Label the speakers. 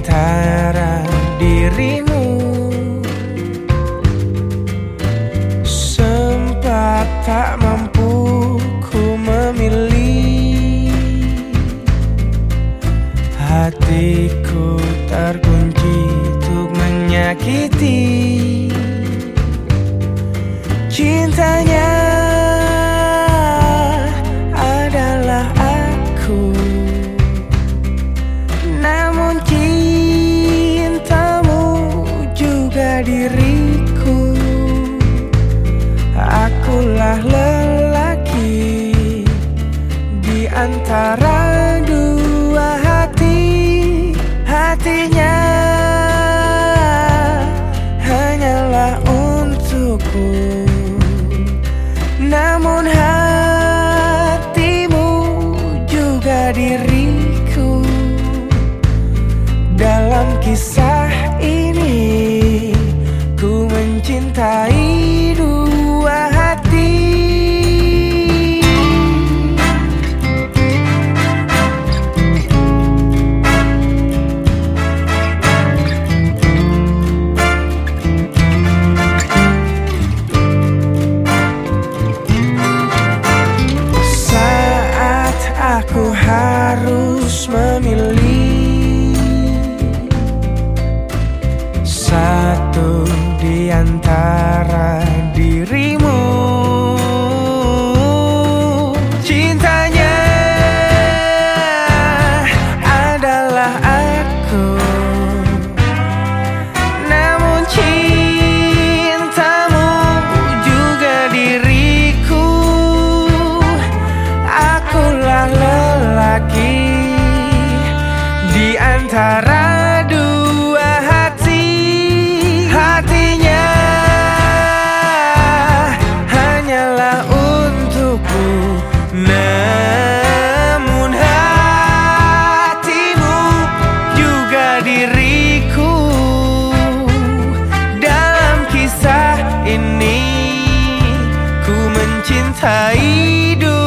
Speaker 1: antara dirimu. Sempat tak mampu ku memilih. Hatiku terkunci untuk menyakiti. Cintanya antara dua hati Hatinya hanyalah untukku. Namun hatimu juga diriku. Dalam kisah memilih Satu di antara antara dua hati Hatinya hanyalah untukku. Namun hatimu juga diriku. Dalam kisah ini ku mencintai dunia